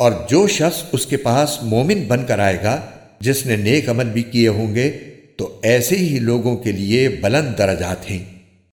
और जो शख्स उसके पास मोमिन बनकर आएगा, जिसने नेक अमल भी किए होंगे तो ऐसे ही लोगों के लिए बुलंद दर्जात हैं।